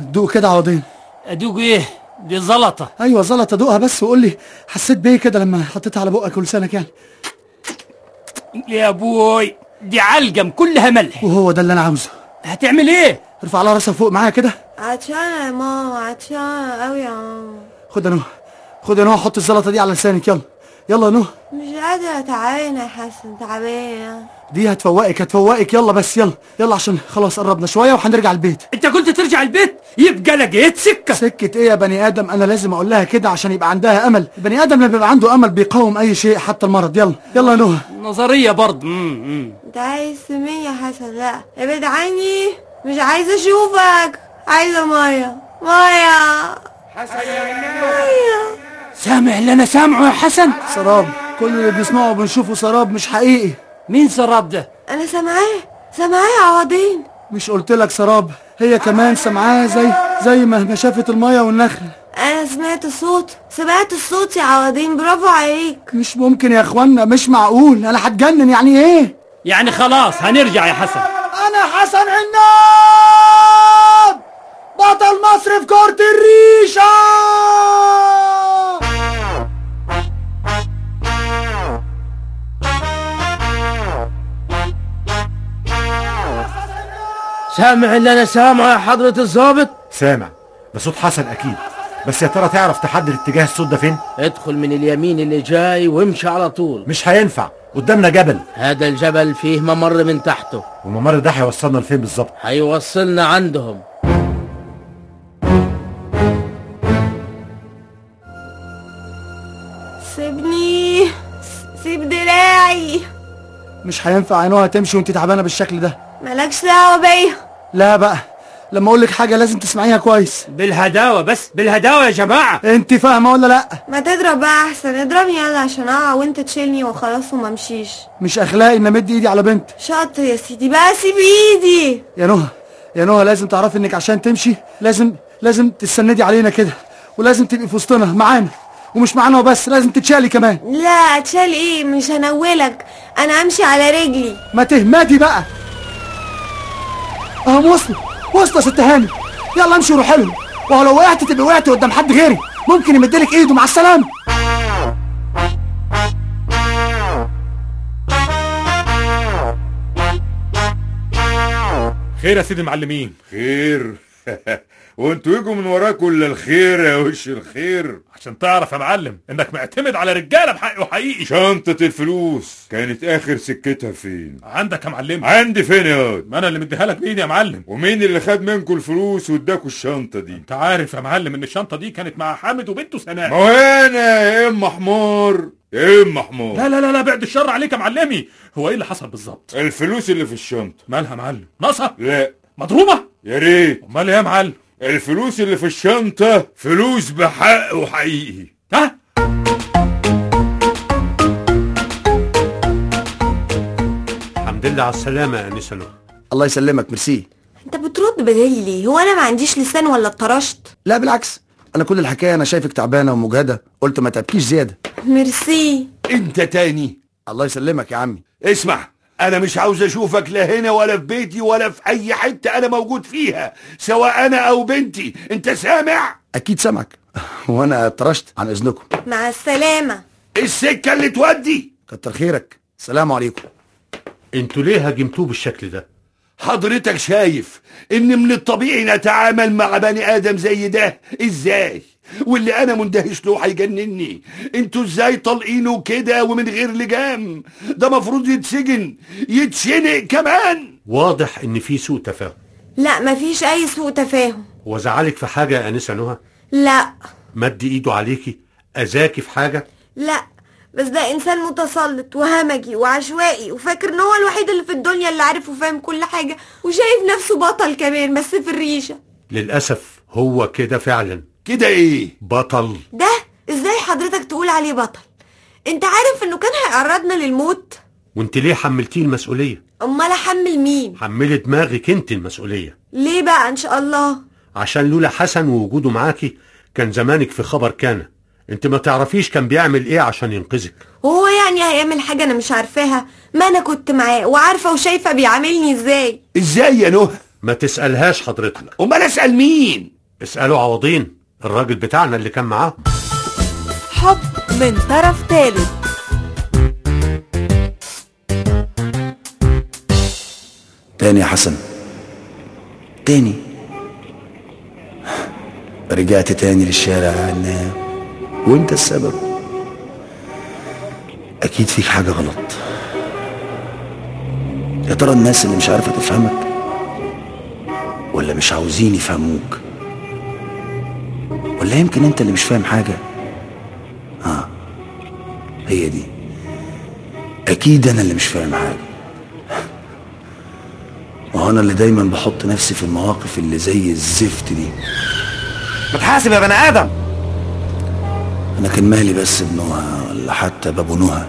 دوق كده عوضين. أدوق إيه؟ دي زلطة. أيوه زلطة دوقها بس وقول لي حسيت بايه كده لما حطيتها على بقك ولسانك يعني يا أبوي دي علقم كلها ملح. وهو ده اللي أنا عاوزه. هتعمل إيه؟ ارفع لها راسها فوق معايا كده. عطشانة يا ماما عطشانة أوي يا ماما. خد يا نوح خد يا نوح حط الزلطة دي على لسانك. يلا يلا يا نوح. مش قادرة تعبانة يا حسن تعبانة. دي هتفوقك هتفوقك يلا بس يلا. يلا عشان خلاص قربنا شوية وهنرجع البيت. انت قلت ترجع البيت؟ يبقى لقيت سكة. سكة إيه يا بني آدم؟ أنا لازم أقول لها كده عشان يبقى عندها أمل. البني آدم لما بيبقى عنده أمل بيقاوم أي شيء حتى المرض. يلا يلا يا نوح. نظرية برضه. مم. أنت عايز سمين يا حسن؟ لا. ابعد عني مش عايزة أشوفك. عايزة مية. مية. مية. سامع اللي أنا سامعه يا حسن؟ سراب. كل اللي بنسمعه وبنشوفه سراب مش حقيقي. مين سراب ده؟ أنا سامعاه سامعاه يا عوضين مش قلت لك سراب؟ هي كمان سمعاه زي زي ما ما شافت المية والنخل. أنا سمعت الصوت سمعت الصوت يا عوضين برافو عليك. مش ممكن يا إخوانا مش معقول. أنا هتجنن يعني إيه؟ يعني خلاص هنرجع يا حسن. أنا حسن عناب! بطل مصر في كرة الريشة! سامع اللي أنا سامعه يا حضرة الضابط؟ سامع ده صوت حسن أكيد. بس يا ترى تعرف تحدد اتجاه الصوت ده فين؟ ادخل من اليمين اللي جاي وامشي على طول. مش هينفع. قدامنا جبل. هذا الجبل فيه ممر من تحته. والممر ده هيوصلنا لفين بالظبط؟ هيوصلنا عندهم. سيبني سيب دراعي. مش هينفع يا نوها تمشي وانت تعبانة بالشكل ده. مالكش دعوة بيا. لا بقى. لما أقول لك حاجة لازم تسمعيها كويس. بالهداوة بس بالهداوة يا جماعة. أنت فاهمة ولا لأ؟ ما تضرب بقى أحسن اضربني يلا عشان أقع وأنت تشيلني وخلاص وما أمشيش. مش أخلاقي ان أمد إيدي على بنت. شاطر يا سيدي بقى سيب إيدي. يا نهى يا نهى لازم تعرفي إنك عشان تمشي لازم لازم تستندي علينا كده ولازم تبقي في وسطنا معانا. ومش معانا وبس لازم تتشالي كمان. لا تشال إيه؟ مش هنولك. أنا أمشي على رجلي. ما تهمدي بقى. اهم وصلوا وصلوا يا ست هاني يلا امشي وروحي لهم. وهو لو وقعت تبقي وقعت قدام حد غيري. ممكن يمدلك ايده. مع السلامة. خير يا سيدي المعلمين. خير. وانتوا يجوا من وراكوا الا الخير يا وش الخير؟ عشان تعرف يا معلم انك معتمد على رجالة بحق وحقيقي. شنطة الفلوس كانت آخر سكتها فين؟ عندك يا معلم. عندي فين يا واد؟ ما أنا اللي مديها لك بإيدي يا معلم. ومين اللي خد منكم الفلوس واداكوا الشنطة دي؟ أنت عارف يا معلم إن الشنطة دي كانت مع حامد وبنته سناء. ما هو أنا يا ام حمار يا ام حمار. لا لا لا لا بعد الشر عليك يا معلمي. هو إيه اللي حصل بالظبط؟ الفلوس اللي في الشنطة. مالها يا معلم؟ ناقصة؟ لا. مضروبة؟ يا ريت. أمال إيه يا معلم؟ الفلوس اللي في الشنطة فلوس بحق وحقيقي ها؟ الحمد لله على السلامة يا انسه الله يسلمك ميرسي. أنت بترد بدالي ليه؟ هو أنا ما عنديش لسان ولا اتطرشت؟ لا بالعكس. أنا كل الحكاية أنا شايفك تعبانة ومجهدة. قلت ما تعبكيش زيادة. ميرسي. أنت تاني. الله يسلمك يا عمي. اسمع. أنا مش عاوز أشوفك لا هنا ولا في بيتي ولا في أي حتة أنا موجود فيها سواء أنا أو بنتي. أنت سامع؟ أكيد سامعك. وأنا طرشت عن إذنكم. مع السلامة. السكة اللي تودي؟ كتر خيرك. سلام عليكم. أنتوا ليه هاجمتوه بالشكل ده؟ حضرتك شايف إن من الطبيعي نتعامل مع بني آدم زي ده؟ إزاي؟ واللي أنا مندهش له هيجنني. أنتوا إزاي طالقينه كده ومن غير لجام؟ ده مفروض يتسجن يتشنق كمان. واضح إن في سوء تفاهم. لا مفيش أي سوء تفاهم. وزعلك في حاجة يا أنسة نهى؟ لا. مد إيده عليكي؟ أذاكي في حاجة؟ لا بس ده إنسان متسلط وهمجي وعشوائي وفاكر إن هو الوحيد اللي في الدنيا اللي عارف وفاهم كل حاجة وشايف نفسه بطل كمان بس في الريشة. للأسف هو كده فعلا. كده إيه؟ بطل. ده إزاي حضرتك تقول عليه بطل؟ انت عارف انه كان هيعرضنا للموت؟ وانت ليه حملتيه المسؤولية؟ امال احمل مين؟ حملي دماغك انت المسؤولية. ليه بقى ان شاء الله؟ عشان لولا حسن ووجوده معاكي كان زمانك في خبر كان. انت ما تعرفيش كان بيعمل إيه عشان ينقذك. وهو يعني هيعمل حاجة أنا مش عارفاها؟ ما أنا كنت معاه وعارفة وشايفة بيعاملني إزاي. إزاي يا نهى؟ ما تسألهاش حضرتك. امال اسأل مين؟ اسألوا عوضين. الراجل بتاعنا اللي كان معاهم حب من طرف ثالث تاني يا حسن. تاني. رجعت تاني للشارع يا عناب وانت السبب. أكيد فيك حاجة غلط. يا ترى الناس اللي مش عارفة تفهمك ولا مش عاوزين يفهموك ولا يمكن انت اللي مش فاهم حاجة؟ آه هي دي. أكيد أنا اللي مش فاهم حاجة. ما هو أنا اللي دايما بحط نفسي في المواقف اللي زي الزفت دي. بتحاسب يا بني آدم. أنا كان مالي بس بنوها ولا حتى بابو نوها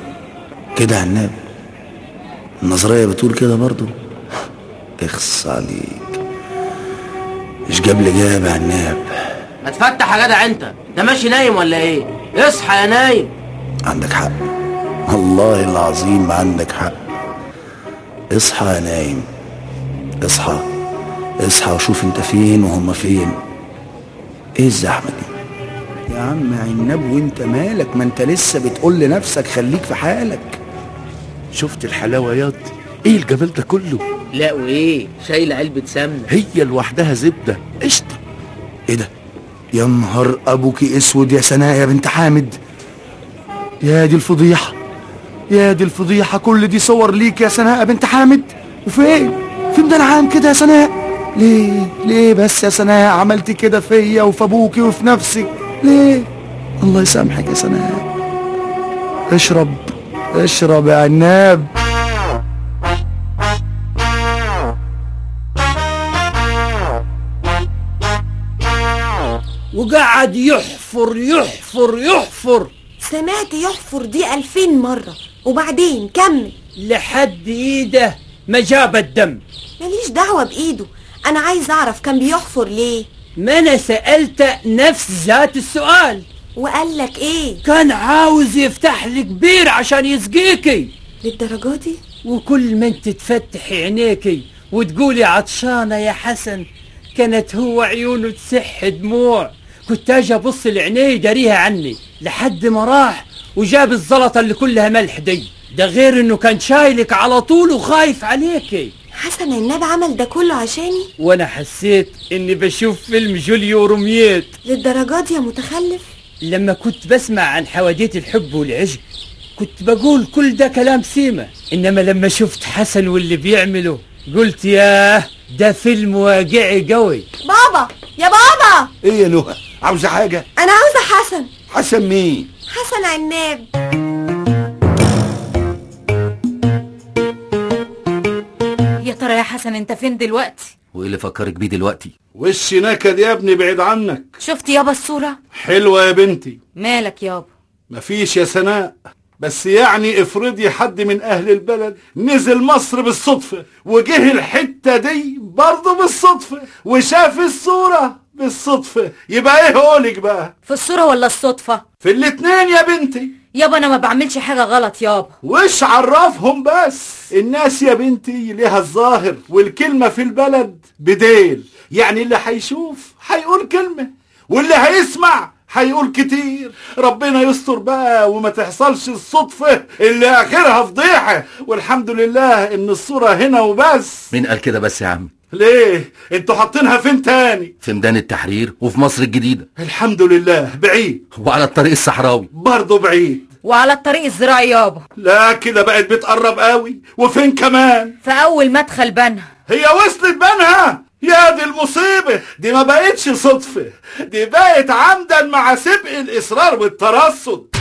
كده عناب النظرية بتقول كده برضو اخص عليك. مش جاب لي جاب يا عناب ما تفتح يا جدع انت. ده ماشي نايم ولا إيه؟ اصحى يا نايم. عندك حق. والله العظيم عندك حق. اصحى يا نايم. اصحى. اصحى وشوف انت فين وهم فين. إيه الزحمة دي؟ يا عم عناب وانت مالك؟ ما انت لسه بتقول لنفسك خليك في حالك. شفت الحلاوة ياض إيه الجمال ده كله؟ لا وايه؟ شايل علبة سمنة. هي لوحدها زبدة. قشطة. إيه ده؟ يا نهار ابوكي أسود يا سناء يا بنت حامد. يا دي الفضيحة يا دي الفضيحة كل دي صور ليك يا سناء يا بنت حامد. وفين؟ في ميدان عام كده يا سناء ليه؟ ليه بس يا سناء عملتي كده فيا وفي أبوكي وفي نفسك ليه؟ الله يسامحك يا سناء اشرب اشرب يا عناب. وقعد يحفر يحفر يحفر. سمعت يحفر دي ألفين مرة وبعدين كمل لحد إيده ما جاب الدم. ماليش دعوة بإيده أنا عايز أعرف كان بيحفر ليه؟ ما أنا سألت نفس ذات السؤال. وقال لك إيه؟ كان عاوز يفتح لك بير عشان يسقيكي للدرجة دي؟ وكل ما أنت تفتحي عينيكي وتقولي عطشانة يا حسن كانت هو عيونه تسح دموع. كنت أجي ابص لعينيه داريها عني لحد ما راح وجاب الزلطة اللي كلها ملح دي. ده غير إنه كان شايلك على طول وخايف عليكي حسن الناب عمل ده كله عشاني؟ وأنا حسيت إني بشوف فيلم جوليو روميات للدرجة دي يا متخلف؟ لما كنت بسمع عن حواديت الحب والعشق كنت بقول كل ده كلام سيما. إنما لما شفت حسن واللي بيعمله قلت ياه ده فيلم واقعي قوي. بابا! يا بابا! إيه يا نهى عاوزة حاجة؟ أنا عاوزة حسن. حسن مين؟ حسن عناب. يا ترى يا حسن أنت فين دلوقتي؟ وإيه اللي فكرك بيه دلوقتي؟ وش نكد يا ابني بعيد عنك. شفت يابا الصورة؟ حلوة يا بنتي. مالك يابا؟ مفيش يا سناء. بس يعني افرضي حد من أهل البلد نزل مصر بالصدفة وجه الحتة دي برضه بالصدفة وشاف الصورة. بالصدفة. يبقى إيه قولك بقى؟ في الصورة ولا الصدفة؟ في الاتنين يا بنتي. يابا أنا ما بعملش حاجة غلط يابا. وش عرفهم بس؟ الناس يا بنتي ليها الظاهر والكلمة في البلد بديل. يعني اللي هيشوف هيقول كلمة واللي هيسمع هيقول كتير. ربنا يستر بقى وما تحصلش الصدفة اللي آخرها فضيحة. والحمد لله إن الصورة هنا وبس. مين قال كده بس يا عم؟ ليه؟ أنتوا حاطينها فين تاني؟ في ميدان التحرير وفي مصر الجديدة. الحمد لله بعيد. وعلى الطريق الصحراوي. برضه بعيد. وعلى الطريق الزراعي يابا. لا كده بقت بتقرب قوي. وفين كمان؟ في أول مدخل بنها. هي وصلت بنها. يا دي المصيبة. دي ما بقتش صدفة. دي بقت عمدا مع سبق الإصرار والترصد.